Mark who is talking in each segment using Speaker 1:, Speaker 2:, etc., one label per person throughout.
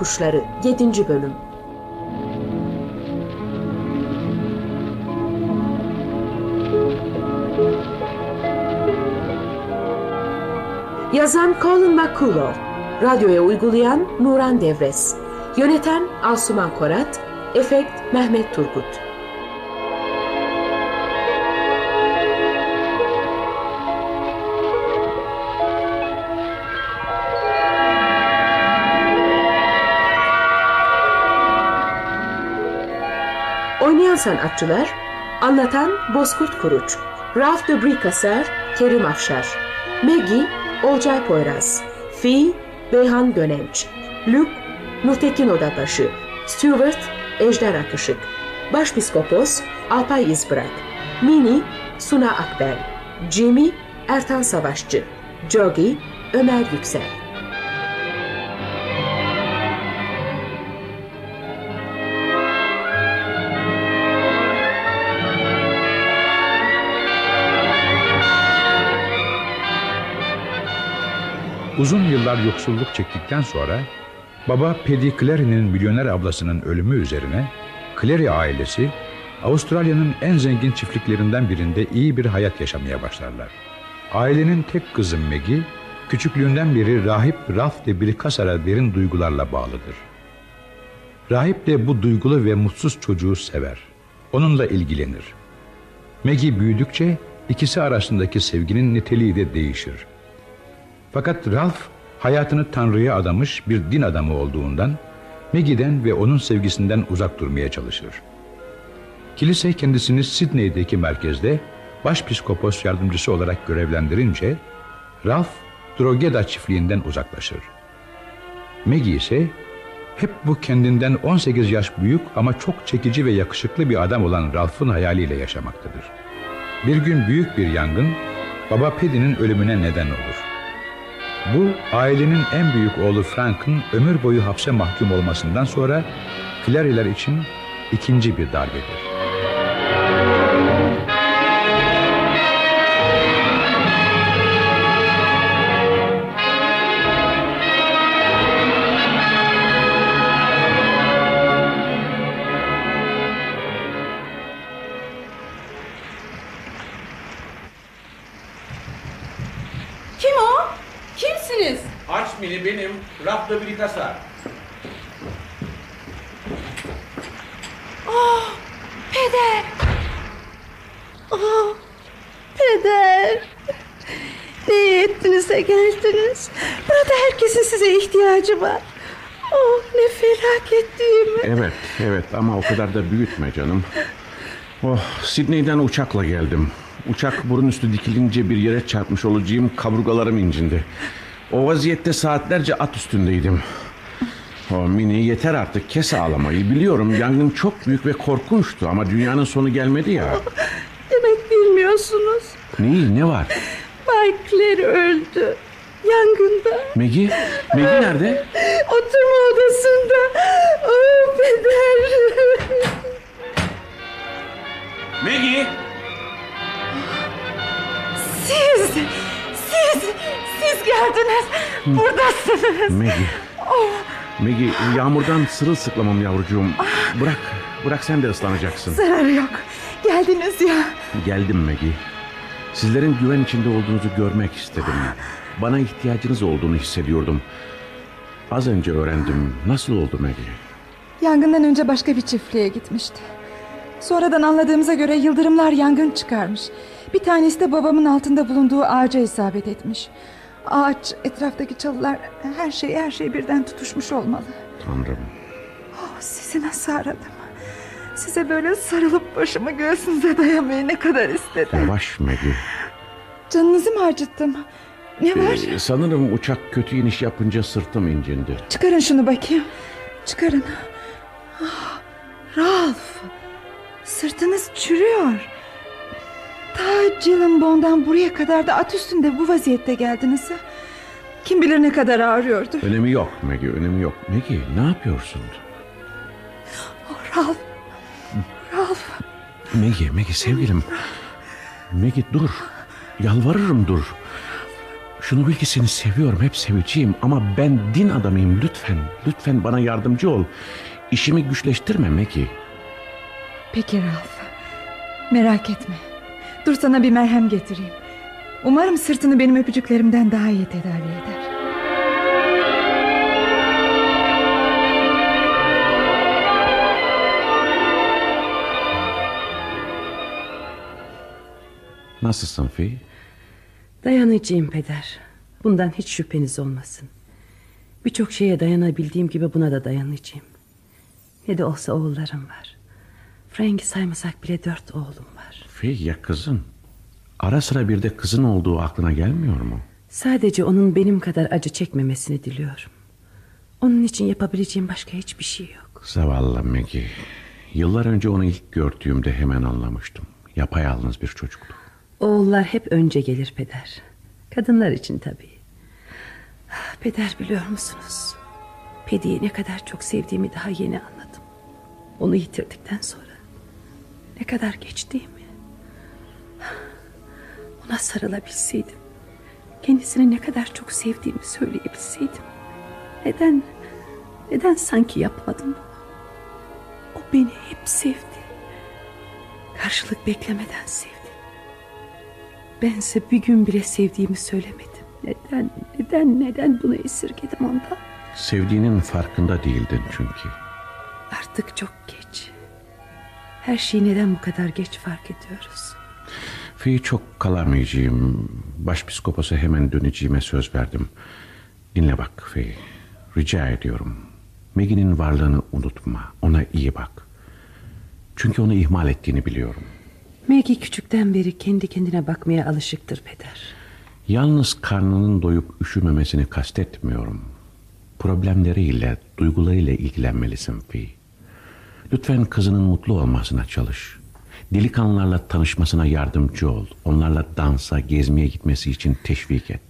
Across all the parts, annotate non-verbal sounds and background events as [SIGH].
Speaker 1: Kuşları 7. Bölüm Yazan Colin McCullough Radyoya uygulayan Nuran Devres Yöneten Asuman Korat Efekt Mehmet Turgut sanatçılar Anlatan Bozkurt Kuruç Ralph de Bricaser Kerim Afşar Maggie Olcay Poyraz Fi Beyhan Gönenç Luke Nurtekin Odabaşı Stuart Ejder Akışık Başpiskopos Alpay İzbırak Mini Suna Akbel Jimmy Ertan Savaşçı Jogi Ömer Yüksel
Speaker 2: Uzun yıllar yoksulluk çektikten sonra baba Paddy Clary'nin milyoner ablasının ölümü üzerine Clary ailesi Avustralya'nın en zengin çiftliklerinden birinde iyi bir hayat yaşamaya başlarlar. Ailenin tek kızı Maggie küçüklüğünden beri rahip Ralph de Bilkasar'a derin duygularla bağlıdır. Rahip de bu duygulu ve mutsuz çocuğu sever. Onunla ilgilenir. Maggie büyüdükçe ikisi arasındaki sevginin niteliği de değişir. Fakat Ralph hayatını Tanrı'ya adamış bir din adamı olduğundan Maggie'den ve onun sevgisinden uzak durmaya çalışır. Kilise kendisini Sidney'deki merkezde başpiskopos yardımcısı olarak görevlendirince Ralph Drogheda çiftliğinden uzaklaşır. Maggie ise hep bu kendinden 18 yaş büyük ama çok çekici ve yakışıklı bir adam olan Ralph'ın hayaliyle yaşamaktadır. Bir gün büyük bir yangın baba Paddy'nin ölümüne neden olur. Bu ailenin en büyük oğlu Frank'ın ömür boyu hapse mahkum olmasından sonra Clary'ler için ikinci bir darbedir.
Speaker 3: Mini benim. Rafta bir kasa.
Speaker 4: Oh, peder. Oh, peder. Ne ettiniz de geldiniz. Burada herkesin size ihtiyacı var. Oh ne felaket değil mi?
Speaker 3: Evet evet ama o kadar da büyütme canım. Oh Sidney'den uçakla geldim. Uçak burun üstü dikilince bir yere çarpmış olacağım kaburgalarım incindi. O vaziyette saatlerce at üstündeydim. O Mini yeter artık kes ağlamayı. Biliyorum yangın çok büyük ve korkunçtu ama dünyanın sonu gelmedi ya. [LAUGHS]
Speaker 4: Demek bilmiyorsunuz.
Speaker 3: Neyi ne var?
Speaker 4: Bay Claire öldü. Yangında.
Speaker 3: Maggie? Maggie nerede? [LAUGHS]
Speaker 4: Oturma odasında. Oh peder.
Speaker 3: Maggie!
Speaker 4: Siz, siz, siz geldiniz. Buradasınız.
Speaker 3: Maggie.
Speaker 4: Oh,
Speaker 3: Maggie yağmurdan sırılsıklamam yavrucuğum. Bırak, bırak sen de ıslanacaksın.
Speaker 4: zararı yok. Geldiniz ya.
Speaker 3: Geldim Maggie. Sizlerin güven içinde olduğunuzu görmek istedim. Bana ihtiyacınız olduğunu hissediyordum. Az önce öğrendim. Nasıl oldu Maggie?
Speaker 5: Yangından önce başka bir çiftliğe gitmişti. Sonradan anladığımıza göre yıldırımlar yangın çıkarmış. Bir tanesi de babamın altında bulunduğu ağaca isabet etmiş. Ağaç, etraftaki çalılar, her şey her şey birden tutuşmuş olmalı.
Speaker 3: Tanrım.
Speaker 5: Oh, sizi nasıl aradım? Size böyle sarılıp başımı göğsünüze dayamayı ne kadar istedim.
Speaker 3: Yavaş Maggie.
Speaker 5: Canınızı mı acıttım? Ne var?
Speaker 3: Ee, sanırım uçak kötü iniş yapınca sırtım incindi.
Speaker 5: Çıkarın şunu bakayım. Çıkarın. Ah, Ralph. Sırtınız çürüyor. Ta Gillenbon'dan buraya kadar da at üstünde bu vaziyette geldiniz. ha? Kim bilir ne kadar ağrıyordu.
Speaker 3: Önemi yok Maggie, önemi yok. Maggie ne yapıyorsun?
Speaker 5: Oh, Ralph. Ralph.
Speaker 3: Maggie, Maggie sevgilim. Maggie dur. Yalvarırım dur. Şunu bil ki seni seviyorum, hep seveceğim ama ben din adamıyım lütfen. Lütfen bana yardımcı ol. İşimi güçleştirme Meki.
Speaker 5: Peki Ralph. Merak etme. Dur sana bir merhem getireyim. Umarım sırtını benim öpücüklerimden daha iyi tedavi eder.
Speaker 3: Nasılsın Fi?
Speaker 6: Dayanacağım peder. Bundan hiç şüpheniz olmasın. Birçok şeye dayanabildiğim gibi buna da dayanacağım. Ne de olsa oğullarım var. Frank'i saymasak bile dört oğlum var.
Speaker 3: Fi ya kızın? Ara sıra bir de kızın olduğu aklına gelmiyor mu?
Speaker 6: Sadece onun benim kadar acı çekmemesini diliyorum. Onun için yapabileceğim başka hiçbir şey yok.
Speaker 3: Zavallı Maggie. Yıllar önce onu ilk gördüğümde hemen anlamıştım. Yapayalnız bir çocuktu.
Speaker 6: Oğullar hep önce gelir peder. Kadınlar için tabii. Peder biliyor musunuz? Pedi'yi ne kadar çok sevdiğimi daha yeni anladım. Onu yitirdikten sonra. Ne kadar geç değil mi? Ona sarılabilseydim. Kendisini ne kadar çok sevdiğimi söyleyebilseydim. Neden, neden sanki yapmadım? O beni hep sevdi. Karşılık beklemeden sevdi. Bense bir gün bile sevdiğimi söylemedim. Neden, neden, neden bunu esirgedim ondan?
Speaker 3: Sevdiğinin farkında değildin çünkü.
Speaker 6: Artık çok geç. Her şeyi neden bu kadar geç fark ediyoruz?
Speaker 3: Fi çok kalamayacağım. Başpiskoposa hemen döneceğime söz verdim. Dinle bak Fi. Rica ediyorum. Maggie'nin varlığını unutma. Ona iyi bak. Çünkü onu ihmal ettiğini biliyorum.
Speaker 6: Maggie küçükten beri kendi kendine bakmaya alışıktır peder.
Speaker 3: Yalnız karnının doyup üşümemesini kastetmiyorum. Problemleriyle, duygularıyla ilgilenmelisin Fi. Lütfen kızının mutlu olmasına çalış. Delikanlılarla tanışmasına yardımcı ol. Onlarla dansa, gezmeye gitmesi için teşvik et.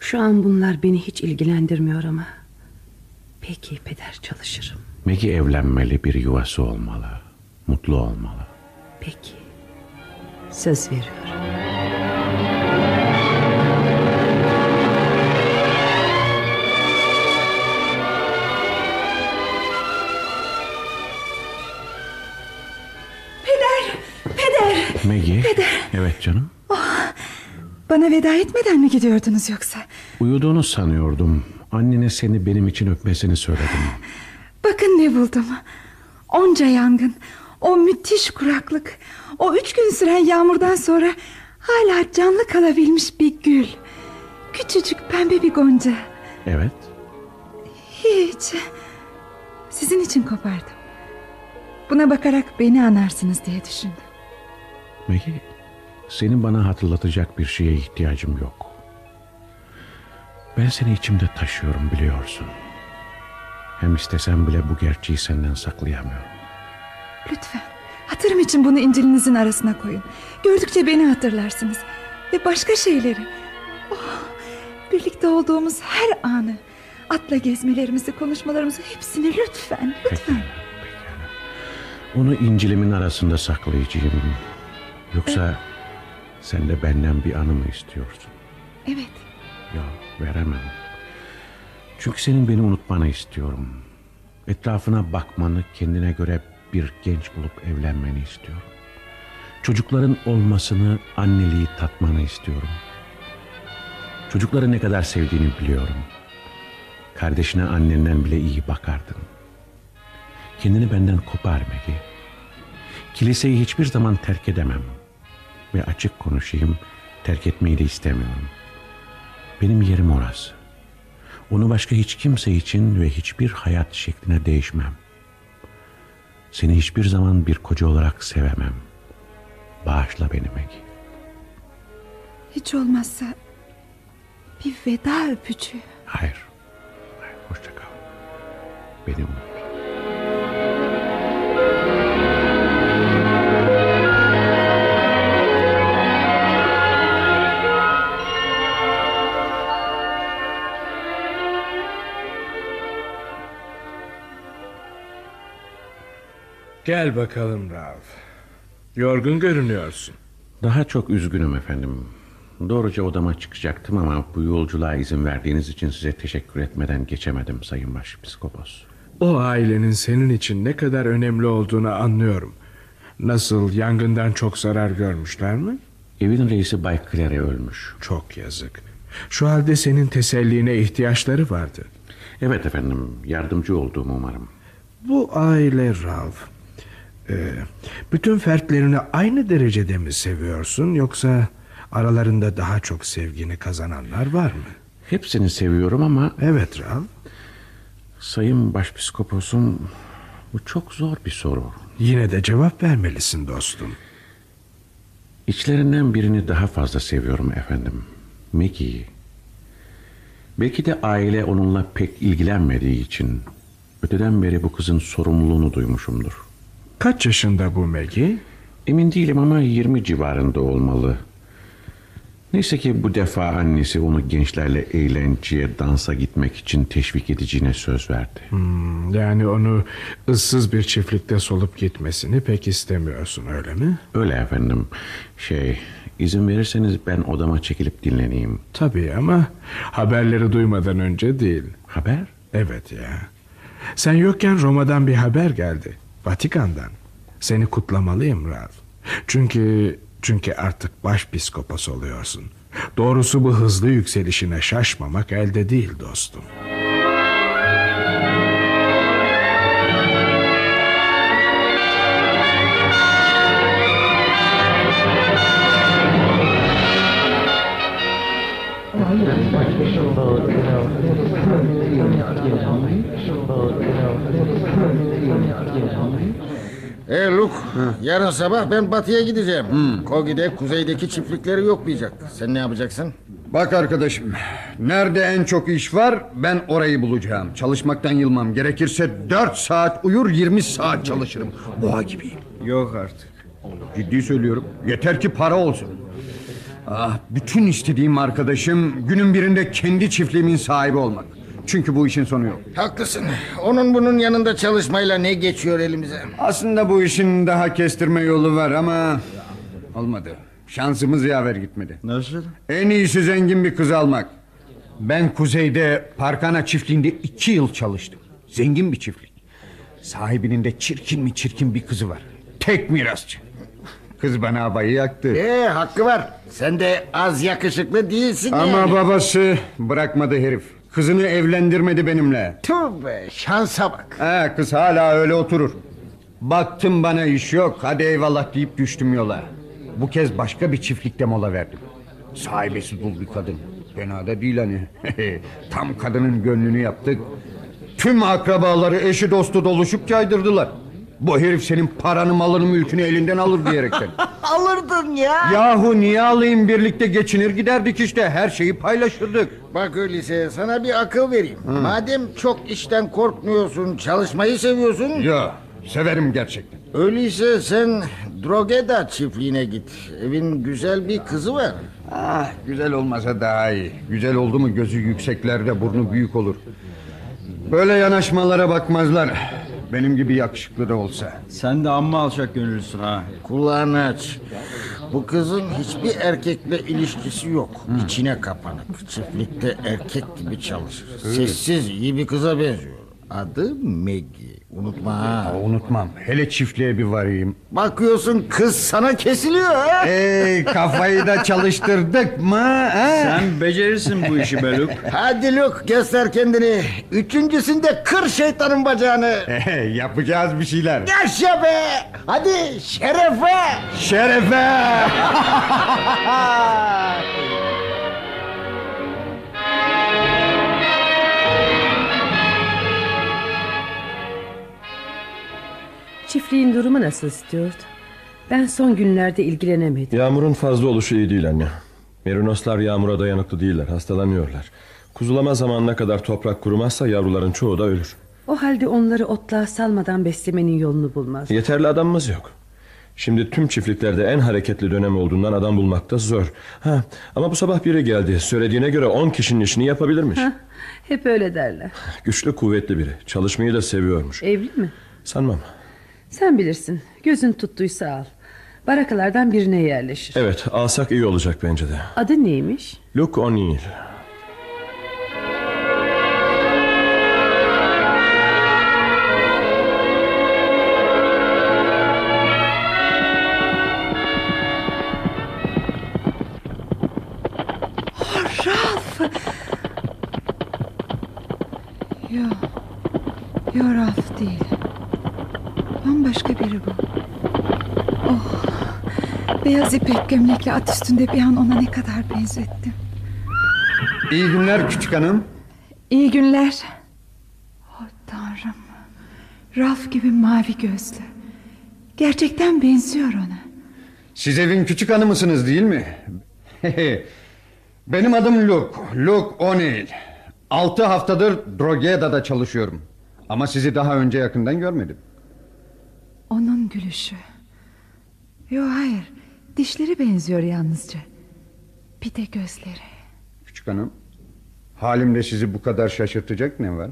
Speaker 6: Şu an bunlar beni hiç ilgilendirmiyor ama... Peki peder çalışırım.
Speaker 3: Maggie evlenmeli, bir yuvası olmalı. Mutlu olmalı.
Speaker 6: Peki. Söz veriyorum.
Speaker 3: Maggie. Evet canım.
Speaker 5: Bana veda etmeden mi gidiyordunuz yoksa?
Speaker 3: Uyuduğunu sanıyordum. Annene seni benim için öpmesini söyledim.
Speaker 5: Bakın ne buldum. Onca yangın, o müthiş kuraklık, o üç gün süren yağmurdan sonra hala canlı kalabilmiş bir gül. Küçücük pembe bir gonca.
Speaker 3: Evet.
Speaker 5: Hiç. Sizin için kopardım. Buna bakarak beni anarsınız diye düşündüm.
Speaker 3: Maggie, senin bana hatırlatacak bir şeye ihtiyacım yok. Ben seni içimde taşıyorum biliyorsun. Hem istesem bile bu gerçeği senden saklayamıyorum.
Speaker 5: Lütfen hatırım için bunu İncil'inizin arasına koyun. Gördükçe beni hatırlarsınız. Ve başka şeyleri. Oh, birlikte olduğumuz her anı. Atla gezmelerimizi, konuşmalarımızı hepsini lütfen, lütfen.
Speaker 3: Onu İncil'imin arasında saklayacağım. Yoksa sen de benden bir anı mı istiyorsun?
Speaker 5: Evet,
Speaker 3: Ya veremem. Çünkü senin beni unutmanı istiyorum. Etrafına bakmanı, kendine göre bir genç bulup evlenmeni istiyorum. Çocukların olmasını, anneliği tatmanı istiyorum. Çocukları ne kadar sevdiğini biliyorum. Kardeşine annenden bile iyi bakardın. Kendini benden kopar Maggie. Kiliseyi hiçbir zaman terk edemem. Ve açık konuşayım, terk etmeyi de istemiyorum. Benim yerim orası. Onu başka hiç kimse için ve hiçbir hayat şekline değişmem. Seni hiçbir zaman bir koca olarak sevemem. Bağışla beni Maggie.
Speaker 5: hiç olmazsa bir veda öpücüğü.
Speaker 3: Hayır. Hayır hoşça kal. Beni unut.
Speaker 7: Gel bakalım Ralph. Yorgun görünüyorsun.
Speaker 3: Daha çok üzgünüm efendim. Doğruca odama çıkacaktım ama bu yolculuğa izin verdiğiniz için size teşekkür etmeden geçemedim Sayın Başpiskopos.
Speaker 7: O ailenin senin için ne kadar önemli olduğunu anlıyorum. Nasıl yangından çok zarar görmüşler mi?
Speaker 3: Evin reisi Bay Clary ölmüş.
Speaker 7: Çok yazık. Şu halde senin teselline ihtiyaçları vardı.
Speaker 3: Evet efendim yardımcı olduğumu umarım.
Speaker 7: Bu aile Ralph. E, bütün fertlerini aynı derecede mi seviyorsun yoksa aralarında daha çok sevgini kazananlar var mı?
Speaker 3: Hepsini seviyorum ama
Speaker 7: Evet Ralph.
Speaker 3: Sayın Başpiskoposum bu çok zor bir soru.
Speaker 7: Yine de cevap vermelisin dostum.
Speaker 3: İçlerinden birini daha fazla seviyorum efendim. Maggie'yi. Belki de aile onunla pek ilgilenmediği için öteden beri bu kızın sorumluluğunu duymuşumdur.
Speaker 7: Kaç yaşında bu Maggie?
Speaker 3: Emin değilim ama 20 civarında olmalı. Neyse ki bu defa annesi onu gençlerle eğlenceye, dansa gitmek için teşvik edeceğine söz verdi.
Speaker 7: Hmm, yani onu ıssız bir çiftlikte solup gitmesini pek istemiyorsun öyle mi?
Speaker 3: Öyle efendim. Şey, izin verirseniz ben odama çekilip dinleneyim.
Speaker 7: Tabii ama haberleri duymadan önce değil.
Speaker 3: Haber?
Speaker 7: Evet ya. Sen yokken Roma'dan bir haber geldi. Vatikan'dan. Seni kutlamalıyım Ralph. Çünkü çünkü artık başpiskopos oluyorsun. Doğrusu bu hızlı yükselişine şaşmamak elde değil dostum.
Speaker 8: Yarın sabah ben batıya gideceğim. Kogi'de kuzeydeki çiftlikleri yoklayacak. Sen ne yapacaksın?
Speaker 9: Bak arkadaşım, nerede en çok iş var ben orayı bulacağım. Çalışmaktan yılmam. Gerekirse 4 saat uyur 20 saat çalışırım. Boğa gibiyim.
Speaker 8: Yok artık.
Speaker 9: Ciddi söylüyorum. Yeter ki para olsun. Ah, bütün istediğim arkadaşım günün birinde kendi çiftliğimin sahibi olmak. Çünkü bu işin sonu yok.
Speaker 8: Haklısın. Onun bunun yanında çalışmayla ne geçiyor elimize?
Speaker 9: Aslında bu işin daha kestirme yolu var ama olmadı. Şansımız yaver gitmedi.
Speaker 8: Nasıl?
Speaker 9: En iyisi zengin bir kız almak. Ben kuzeyde Parkana çiftliğinde iki yıl çalıştım. Zengin bir çiftlik. Sahibinin de çirkin mi çirkin bir kızı var. Tek mirasçı. Kız bana abayı yaktı.
Speaker 8: Ee, hakkı var. Sen de az yakışıklı değilsin
Speaker 9: Ama
Speaker 8: yani.
Speaker 9: babası bırakmadı herif. Kızını evlendirmedi benimle.
Speaker 8: Tövbe şansa bak.
Speaker 9: Ha, kız hala öyle oturur. Baktım bana iş yok. Hadi eyvallah deyip düştüm yola. Bu kez başka bir çiftlikte mola verdim. Sahibesi dul bir kadın. Fena da değil hani. [LAUGHS] Tam kadının gönlünü yaptık. Tüm akrabaları eşi dostu doluşup caydırdılar. Bu herif senin paranı malını mülkünü elinden alır diyerekten. [LAUGHS]
Speaker 8: Alırdın ya.
Speaker 9: Yahu niye alayım birlikte geçinir giderdik işte her şeyi paylaşırdık.
Speaker 8: Bak öyleyse sana bir akıl vereyim. Madem çok işten korkmuyorsun, çalışmayı seviyorsun.
Speaker 9: Ya severim gerçekten.
Speaker 8: Öyleyse sen Drogeda çiftliğine git. Evin güzel bir kızı var.
Speaker 9: Ah güzel olmasa daha iyi. Güzel oldu mu gözü yükseklerde burnu büyük olur. Böyle yanaşmalara bakmazlar. Benim gibi yakışıklı da olsa.
Speaker 10: Sen de amma alçak gönüllüsün ha.
Speaker 8: Kulağını aç. Bu kızın hiçbir erkekle ilişkisi yok. İçine kapanık. Çiftlikte erkek gibi çalışır. Sessiz, iyi bir kıza benziyor. Adı Maggie. Unutma ha.
Speaker 9: Aa, unutmam. Hele çiftliğe bir varayım.
Speaker 8: Bakıyorsun kız sana kesiliyor ha.
Speaker 9: Ey kafayı da çalıştırdık mı? Ha?
Speaker 10: Sen becerirsin bu işi Beluk.
Speaker 8: Hadi Luke göster kendini. Üçüncüsünde kır şeytanın bacağını.
Speaker 9: Yapacağız bir şeyler.
Speaker 8: Yaşa be. Hadi şerefe.
Speaker 9: Şerefe! [LAUGHS]
Speaker 6: Çiftliğin durumu nasıl Stuart? Ben son günlerde ilgilenemedim.
Speaker 11: Yağmurun fazla oluşu iyi değil anne. Merinoslar yağmura dayanıklı değiller, hastalanıyorlar. Kuzulama zamanına kadar toprak kurumazsa yavruların çoğu da ölür.
Speaker 6: O halde onları otluğa salmadan beslemenin yolunu bulmaz.
Speaker 11: Yeterli adamımız yok. Şimdi tüm çiftliklerde en hareketli dönem olduğundan adam bulmak da zor. Ha, ama bu sabah biri geldi. Söylediğine göre 10 kişinin işini yapabilirmiş.
Speaker 6: Hah, Hep öyle derler.
Speaker 11: Güçlü kuvvetli biri. Çalışmayı da seviyormuş.
Speaker 6: Evli mi?
Speaker 11: Sanmam.
Speaker 6: Sen bilirsin. Gözün tuttuysa al. Barakalardan birine yerleşir.
Speaker 11: Evet alsak iyi olacak bence de.
Speaker 6: Adı neymiş?
Speaker 11: Luke O'Neill.
Speaker 5: Beyaz ipek gömlekli at üstünde bir an ona ne kadar benzettim.
Speaker 9: İyi günler küçük hanım.
Speaker 5: İyi günler. Oh tanrım. Ralph gibi mavi gözlü. Gerçekten benziyor ona.
Speaker 9: Siz evin küçük hanımısınız değil mi? [LAUGHS] Benim adım Luke. Luke O'Neill. Altı haftadır Drogheda'da çalışıyorum. Ama sizi daha önce yakından görmedim.
Speaker 5: Onun gülüşü. Yo hayır. Dişleri benziyor yalnızca. Bir de gözleri.
Speaker 9: Küçük hanım. Halimde sizi bu kadar şaşırtacak ne var?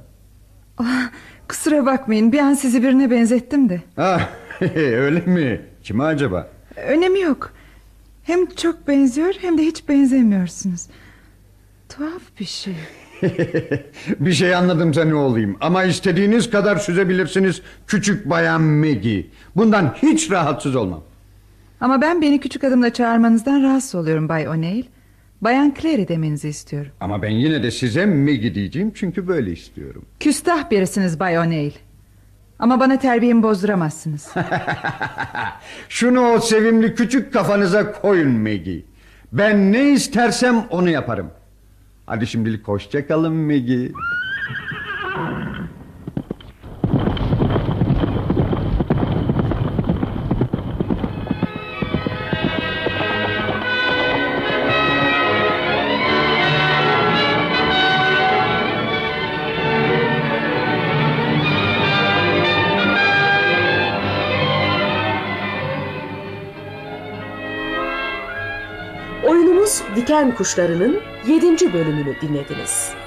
Speaker 5: Ah, kusura bakmayın bir an sizi birine benzettim de.
Speaker 9: Ah, [LAUGHS] öyle mi? Kime acaba?
Speaker 5: Önemi yok. Hem çok benziyor hem de hiç benzemiyorsunuz. Tuhaf bir şey. [LAUGHS]
Speaker 9: bir şey anladımsa ne olayım. Ama istediğiniz kadar süzebilirsiniz küçük bayan Maggie. Bundan hiç rahatsız olmam.
Speaker 5: Ama ben beni küçük adımla çağırmanızdan rahatsız oluyorum Bay O'Neill. Bayan Clary demenizi istiyorum.
Speaker 9: Ama ben yine de size Maggie diyeceğim çünkü böyle istiyorum.
Speaker 5: Küstah birisiniz Bay O'Neill. Ama bana terbiyemi bozduramazsınız. [LAUGHS]
Speaker 9: Şunu o sevimli küçük kafanıza koyun Maggie. Ben ne istersem onu yaparım. Hadi şimdilik hoşça kalın Maggie.
Speaker 1: Diken Kuşları'nın 7. bölümünü dinlediniz.